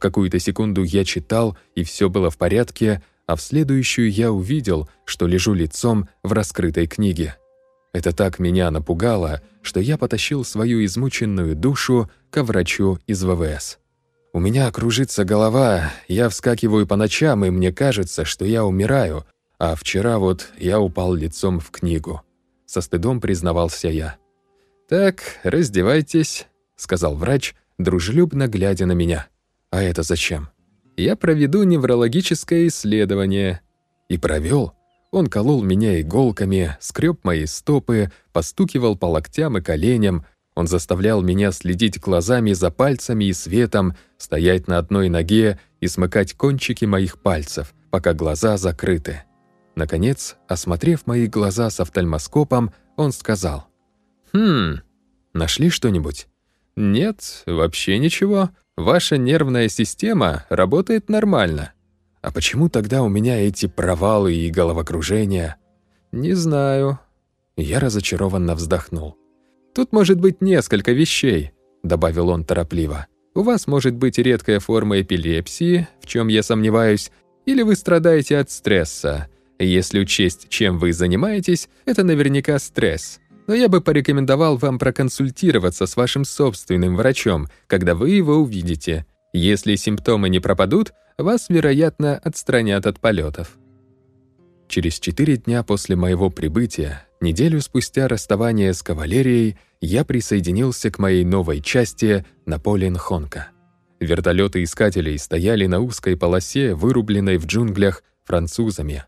Какую-то секунду я читал, и все было в порядке, а в следующую я увидел, что лежу лицом в раскрытой книге. Это так меня напугало, что я потащил свою измученную душу ко врачу из ВВС. У меня кружится голова, я вскакиваю по ночам, и мне кажется, что я умираю, а вчера вот я упал лицом в книгу. Со стыдом признавался я. «Так, раздевайтесь», — сказал врач, дружелюбно глядя на меня. «А это зачем?» «Я проведу неврологическое исследование». И провел. Он колол меня иголками, скреб мои стопы, постукивал по локтям и коленям, он заставлял меня следить глазами за пальцами и светом, стоять на одной ноге и смыкать кончики моих пальцев, пока глаза закрыты. Наконец, осмотрев мои глаза с офтальмоскопом, он сказал. «Хм, нашли что-нибудь?» «Нет, вообще ничего. Ваша нервная система работает нормально». «А почему тогда у меня эти провалы и головокружения?» «Не знаю». Я разочарованно вздохнул. «Тут может быть несколько вещей», — добавил он торопливо. «У вас может быть редкая форма эпилепсии, в чем я сомневаюсь, или вы страдаете от стресса. Если учесть, чем вы занимаетесь, это наверняка стресс. Но я бы порекомендовал вам проконсультироваться с вашим собственным врачом, когда вы его увидите. Если симптомы не пропадут, вас, вероятно, отстранят от полетов. Через четыре дня после моего прибытия, неделю спустя расставания с кавалерией, я присоединился к моей новой части Наполеон Хонка. Вертолеты искателей стояли на узкой полосе, вырубленной в джунглях французами.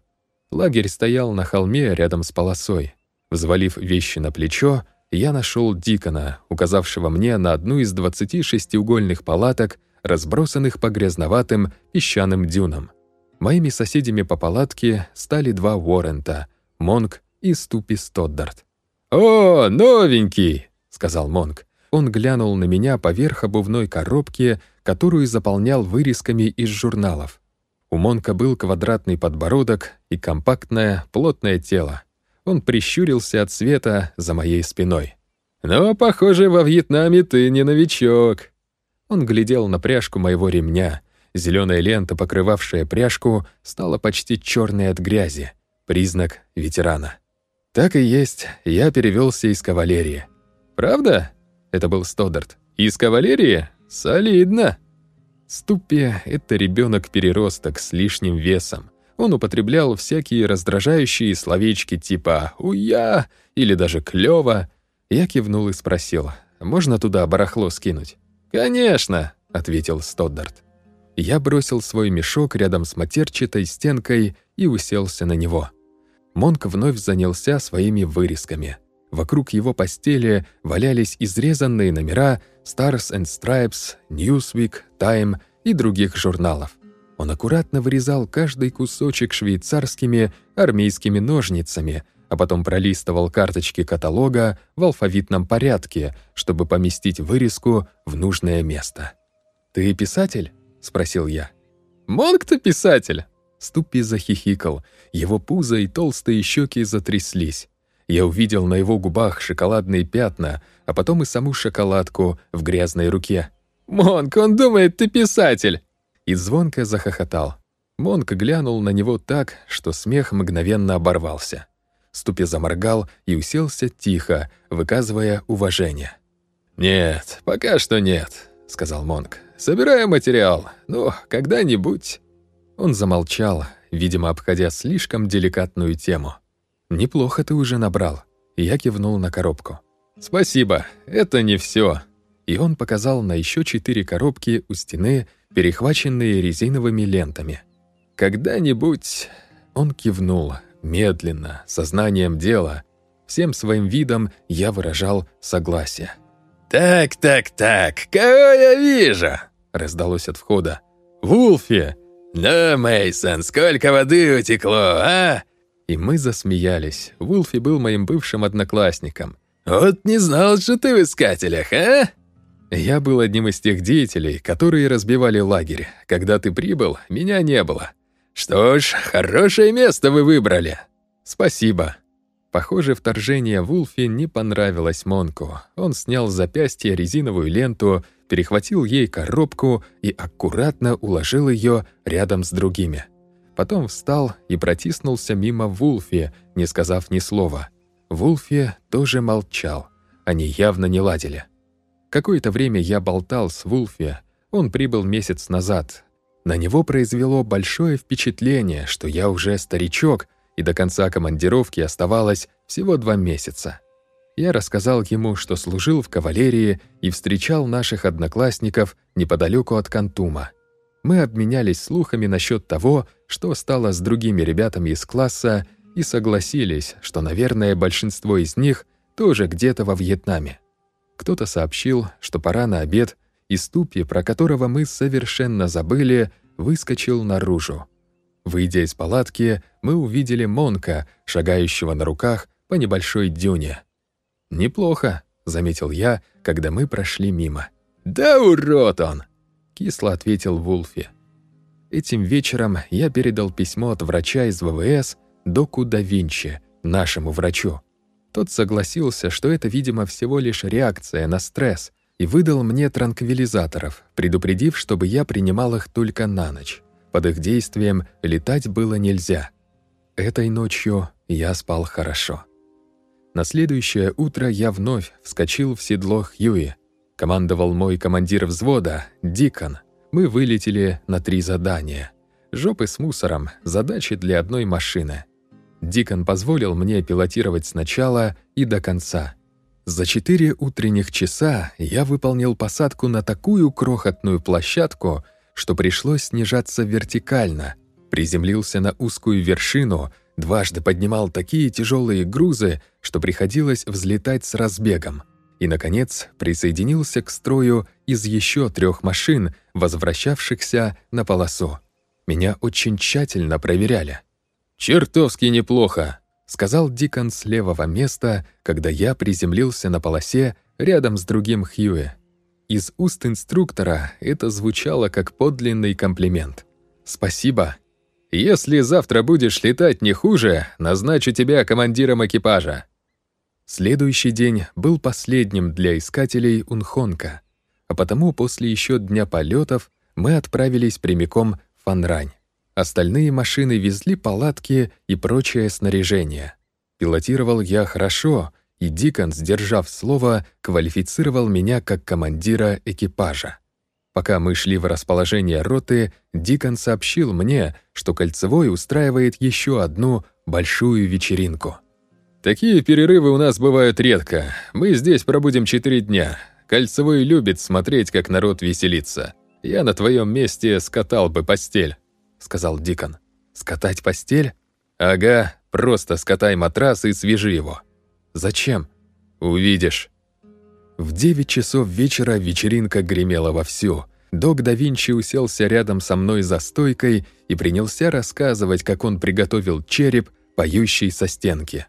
Лагерь стоял на холме рядом с полосой. Взвалив вещи на плечо, я нашел Дикона, указавшего мне на одну из двадцати шестиугольных палаток, разбросанных по грязноватым песчаным дюнам. Моими соседями по палатке стали два Уоррента — Монг и Ступи Стоддарт. «О, новенький!» — сказал Монг. Он глянул на меня поверх обувной коробки, которую заполнял вырезками из журналов. У Монка был квадратный подбородок и компактное, плотное тело. Он прищурился от света за моей спиной. «Но, похоже, во Вьетнаме ты не новичок». Он глядел на пряжку моего ремня — Зеленая лента, покрывавшая пряжку, стала почти черной от грязи. Признак ветерана. Так и есть, я перевелся из кавалерии. «Правда?» — это был Стодарт. «Из кавалерии? Солидно!» Ступи — это ребенок переросток с лишним весом. Он употреблял всякие раздражающие словечки типа «уя» или даже «клёво». Я кивнул и спросил, «Можно туда барахло скинуть?» «Конечно», — ответил Стоддарт. Я бросил свой мешок рядом с матерчатой стенкой и уселся на него. Монк вновь занялся своими вырезками. Вокруг его постели валялись изрезанные номера Stars and Stripes, Newsweek, Time и других журналов. Он аккуратно вырезал каждый кусочек швейцарскими армейскими ножницами, а потом пролистывал карточки каталога в алфавитном порядке, чтобы поместить вырезку в нужное место. «Ты писатель?» — спросил я. «Монк-то писатель!» Ступи захихикал. Его пузо и толстые щеки затряслись. Я увидел на его губах шоколадные пятна, а потом и саму шоколадку в грязной руке. «Монк, он думает, ты писатель!» И звонко захохотал. Монк глянул на него так, что смех мгновенно оборвался. Ступи заморгал и уселся тихо, выказывая уважение. «Нет, пока что нет», — сказал Монк. Собираю материал. Ну, когда-нибудь...» Он замолчал, видимо, обходя слишком деликатную тему. «Неплохо ты уже набрал». Я кивнул на коробку. «Спасибо, это не все. И он показал на еще четыре коробки у стены, перехваченные резиновыми лентами. «Когда-нибудь...» Он кивнул, медленно, сознанием дела. Всем своим видом я выражал согласие. «Так, так, так, кого я вижу?» — раздалось от входа. «Вулфи!» «Ну, Мейсон, сколько воды утекло, а?» И мы засмеялись. Вулфи был моим бывшим одноклассником. «Вот не знал, что ты в искателях, а?» Я был одним из тех деятелей, которые разбивали лагерь. Когда ты прибыл, меня не было. «Что ж, хорошее место вы выбрали». «Спасибо». Похоже, вторжение Вулфи не понравилось Монку. Он снял с запястья резиновую ленту, перехватил ей коробку и аккуратно уложил ее рядом с другими. Потом встал и протиснулся мимо Вулфи, не сказав ни слова. Вулфи тоже молчал. Они явно не ладили. Какое-то время я болтал с Вулфи. Он прибыл месяц назад. На него произвело большое впечатление, что я уже старичок, и до конца командировки оставалось всего два месяца. Я рассказал ему, что служил в кавалерии и встречал наших одноклассников неподалеку от Кантума. Мы обменялись слухами насчет того, что стало с другими ребятами из класса, и согласились, что, наверное, большинство из них тоже где-то во Вьетнаме. Кто-то сообщил, что пора на обед, и Ступи, про которого мы совершенно забыли, выскочил наружу. Выйдя из палатки, мы увидели Монка, шагающего на руках по небольшой дюне. «Неплохо», — заметил я, когда мы прошли мимо. «Да урод он!» — кисло ответил Вулфи. Этим вечером я передал письмо от врача из ВВС доку да Винчи, нашему врачу. Тот согласился, что это, видимо, всего лишь реакция на стресс, и выдал мне транквилизаторов, предупредив, чтобы я принимал их только на ночь. Под их действием летать было нельзя. Этой ночью я спал хорошо. На следующее утро я вновь вскочил в седло Хьюи. Командовал мой командир взвода, Дикон. Мы вылетели на три задания. Жопы с мусором, задачи для одной машины. Дикон позволил мне пилотировать сначала и до конца. За четыре утренних часа я выполнил посадку на такую крохотную площадку, что пришлось снижаться вертикально, приземлился на узкую вершину, дважды поднимал такие тяжелые грузы, что приходилось взлетать с разбегом, и, наконец, присоединился к строю из еще трех машин, возвращавшихся на полосу. Меня очень тщательно проверяли. «Чертовски неплохо», — сказал Дикон с левого места, когда я приземлился на полосе рядом с другим Хьюи. Из уст инструктора это звучало как подлинный комплимент. «Спасибо. Если завтра будешь летать не хуже, назначу тебя командиром экипажа». Следующий день был последним для искателей Унхонка, а потому после еще дня полетов мы отправились прямиком в Фанрань. Остальные машины везли палатки и прочее снаряжение. Пилотировал я хорошо, и Дикон, сдержав слово, квалифицировал меня как командира экипажа. Пока мы шли в расположение роты, Дикон сообщил мне, что Кольцевой устраивает еще одну большую вечеринку. «Такие перерывы у нас бывают редко. Мы здесь пробудем четыре дня. Кольцевой любит смотреть, как народ веселится. Я на твоем месте скатал бы постель» сказал Дикон. «Скатать постель?» «Ага, просто скатай матрас и свяжи его». «Зачем?» «Увидишь». В девять часов вечера вечеринка гремела вовсю. Док да Винчи уселся рядом со мной за стойкой и принялся рассказывать, как он приготовил череп, поющий со стенки.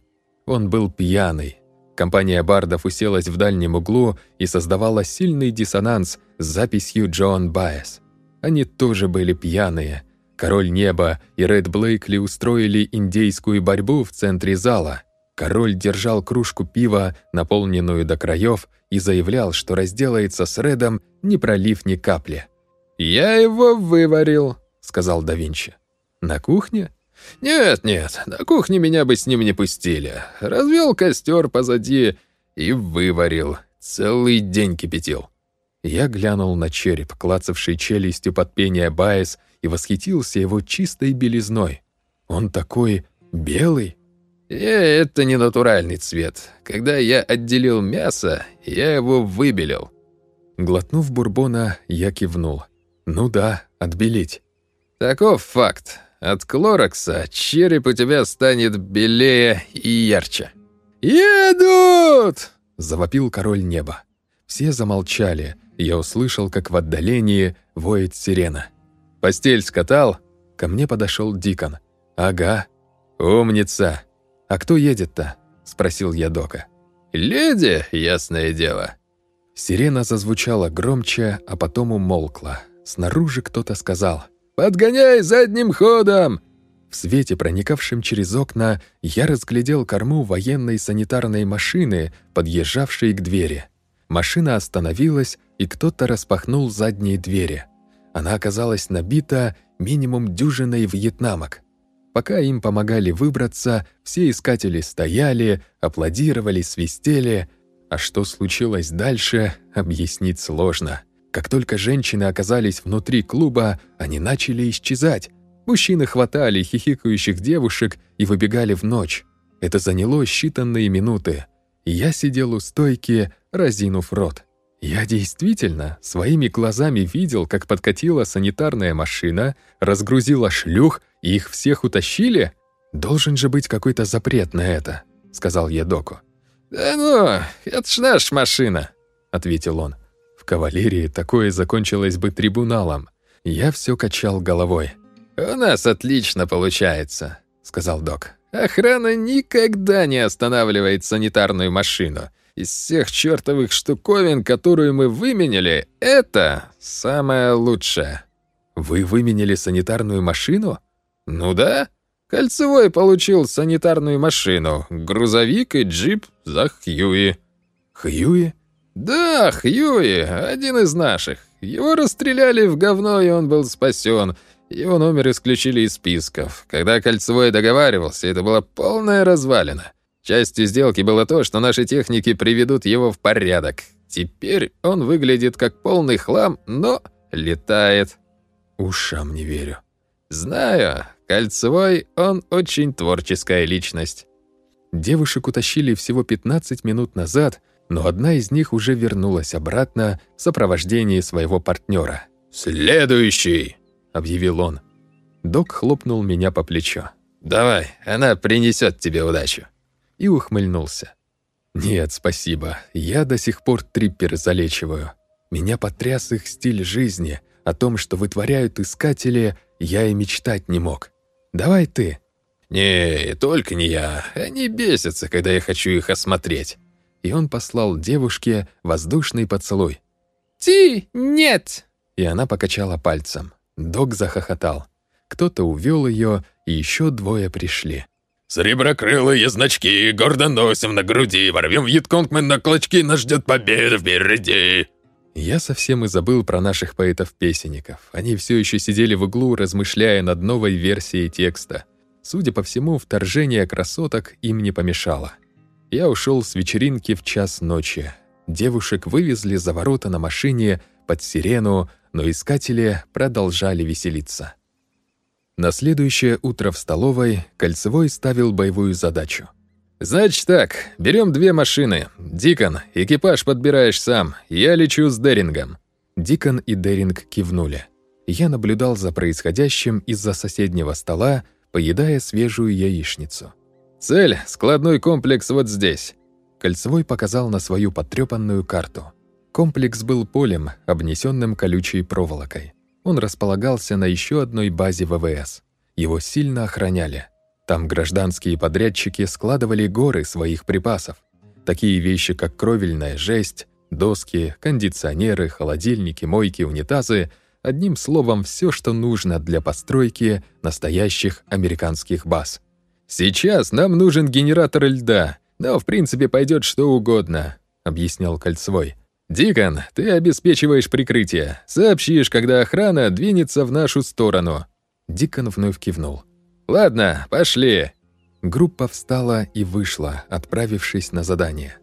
Он был пьяный. Компания бардов уселась в дальнем углу и создавала сильный диссонанс с записью Джоан Байес. Они тоже были пьяные — Король Неба и Ред Блейкли устроили индейскую борьбу в центре зала. Король держал кружку пива, наполненную до краев, и заявлял, что разделается с Редом, не пролив ни капли. «Я его выварил», — сказал да Винчи. «На кухне?» «Нет-нет, на кухне меня бы с ним не пустили. Развел костер позади и выварил. Целый день кипятил». Я глянул на череп, клацавший челюстью под пение Байес, и восхитился его чистой белизной. Он такой белый. Э, это не натуральный цвет. Когда я отделил мясо, я его выбелил. Глотнув бурбона, я кивнул. Ну да, отбелить. Таков факт. От клорокса череп у тебя станет белее и ярче. «Едут!» — завопил король неба. Все замолчали, я услышал, как в отдалении воет сирена. Постель скатал?» Ко мне подошел Дикон. «Ага. Умница. А кто едет-то?» — спросил я Дока. «Леди, ясное дело». Сирена зазвучала громче, а потом умолкла. Снаружи кто-то сказал. «Подгоняй задним ходом!» В свете, проникавшем через окна, я разглядел корму военной санитарной машины, подъезжавшей к двери. Машина остановилась, и кто-то распахнул задние двери. Она оказалась набита минимум дюжиной вьетнамок. Пока им помогали выбраться, все искатели стояли, аплодировали, свистели. А что случилось дальше, объяснить сложно. Как только женщины оказались внутри клуба, они начали исчезать. Мужчины хватали хихикающих девушек и выбегали в ночь. Это заняло считанные минуты. Я сидел у стойки, разинув рот. Я действительно своими глазами видел, как подкатила санитарная машина, разгрузила шлюх, и их всех утащили? Должен же быть какой-то запрет на это, сказал я доку. «Да ну, это ж наша машина», — ответил он. В кавалерии такое закончилось бы трибуналом. Я все качал головой. «У нас отлично получается», — сказал док. «Охрана никогда не останавливает санитарную машину. Из всех чертовых штуковин, которую мы выменили, это самое лучшее». «Вы выменили санитарную машину?» «Ну да. Кольцевой получил санитарную машину, грузовик и джип за Хьюи». «Хьюи?» «Да, Хьюи, один из наших. Его расстреляли в говно, и он был спасен. Его номер исключили из списков. Когда Кольцевой договаривался, это была полная развалина. Частью сделки было то, что наши техники приведут его в порядок. Теперь он выглядит как полный хлам, но летает. Ушам не верю. Знаю, Кольцевой, он очень творческая личность. Девушек утащили всего 15 минут назад, но одна из них уже вернулась обратно в сопровождении своего партнера. «Следующий!» объявил он. Док хлопнул меня по плечу. «Давай, она принесет тебе удачу». И ухмыльнулся. «Нет, спасибо. Я до сих пор триппер залечиваю. Меня потряс их стиль жизни. О том, что вытворяют искатели, я и мечтать не мог. Давай ты». «Не, только не я. Они бесятся, когда я хочу их осмотреть». И он послал девушке воздушный поцелуй. «Ти, нет!» И она покачала пальцем. Док захохотал. Кто-то увел ее, и еще двое пришли. «Среброкрылые значки, гордо носим на груди, ворвем вьетконг на клочки, нас ждет победа впереди!» Я совсем и забыл про наших поэтов-песенников. Они все еще сидели в углу, размышляя над новой версией текста. Судя по всему, вторжение красоток им не помешало. Я ушел с вечеринки в час ночи. Девушек вывезли за ворота на машине под сирену, но искатели продолжали веселиться. На следующее утро в столовой Кольцевой ставил боевую задачу. «Значит так, берем две машины. Дикон, экипаж подбираешь сам, я лечу с Дерингом». Дикон и Деринг кивнули. Я наблюдал за происходящим из-за соседнего стола, поедая свежую яичницу. «Цель — складной комплекс вот здесь». Кольцевой показал на свою потрепанную карту. Комплекс был полем, обнесенным колючей проволокой. Он располагался на еще одной базе ВВС. Его сильно охраняли. Там гражданские подрядчики складывали горы своих припасов. Такие вещи, как кровельная жесть, доски, кондиционеры, холодильники, мойки, унитазы — одним словом, все, что нужно для постройки настоящих американских баз. «Сейчас нам нужен генератор льда, но в принципе пойдет что угодно», — объяснял Кольцевой. «Дикон, ты обеспечиваешь прикрытие. Сообщишь, когда охрана двинется в нашу сторону». Дикон вновь кивнул. «Ладно, пошли». Группа встала и вышла, отправившись на задание.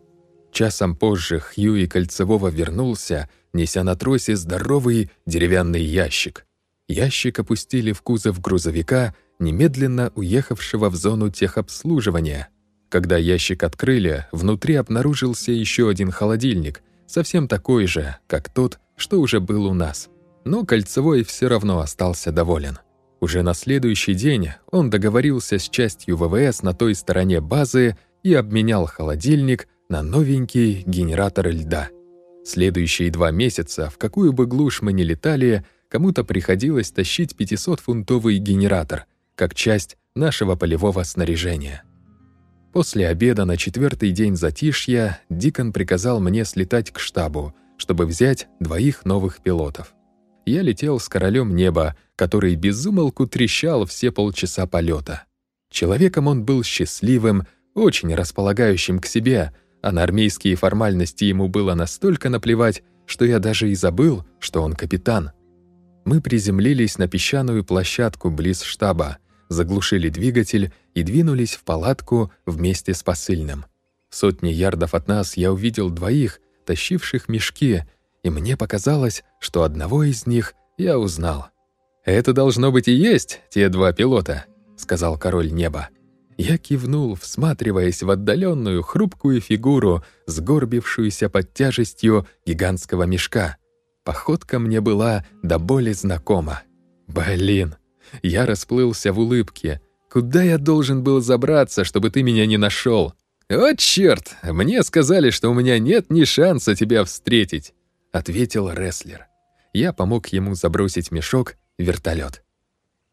Часом позже Хьюи Кольцевого вернулся, неся на тросе здоровый деревянный ящик. Ящик опустили в кузов грузовика, немедленно уехавшего в зону техобслуживания. Когда ящик открыли, внутри обнаружился еще один холодильник — совсем такой же, как тот, что уже был у нас. Но Кольцевой все равно остался доволен. Уже на следующий день он договорился с частью ВВС на той стороне базы и обменял холодильник на новенький генератор льда. Следующие два месяца, в какую бы глушь мы ни летали, кому-то приходилось тащить 500-фунтовый генератор, как часть нашего полевого снаряжения. После обеда на четвертый день затишья Дикон приказал мне слетать к штабу, чтобы взять двоих новых пилотов. я летел с королем неба, который безумолку трещал все полчаса полета. Человеком он был счастливым, очень располагающим к себе, а на армейские формальности ему было настолько наплевать, что я даже и забыл, что он капитан. Мы приземлились на песчаную площадку близ штаба, заглушили двигатель и двинулись в палатку вместе с посыльным. Сотни ярдов от нас я увидел двоих, тащивших мешки, и мне показалось, что одного из них я узнал. «Это должно быть и есть те два пилота», — сказал король неба. Я кивнул, всматриваясь в отдаленную хрупкую фигуру, сгорбившуюся под тяжестью гигантского мешка. Походка мне была до боли знакома. Блин, я расплылся в улыбке. Куда я должен был забраться, чтобы ты меня не нашел? «О, черт! Мне сказали, что у меня нет ни шанса тебя встретить», — ответил рестлер. Я помог ему забросить мешок в вертолет.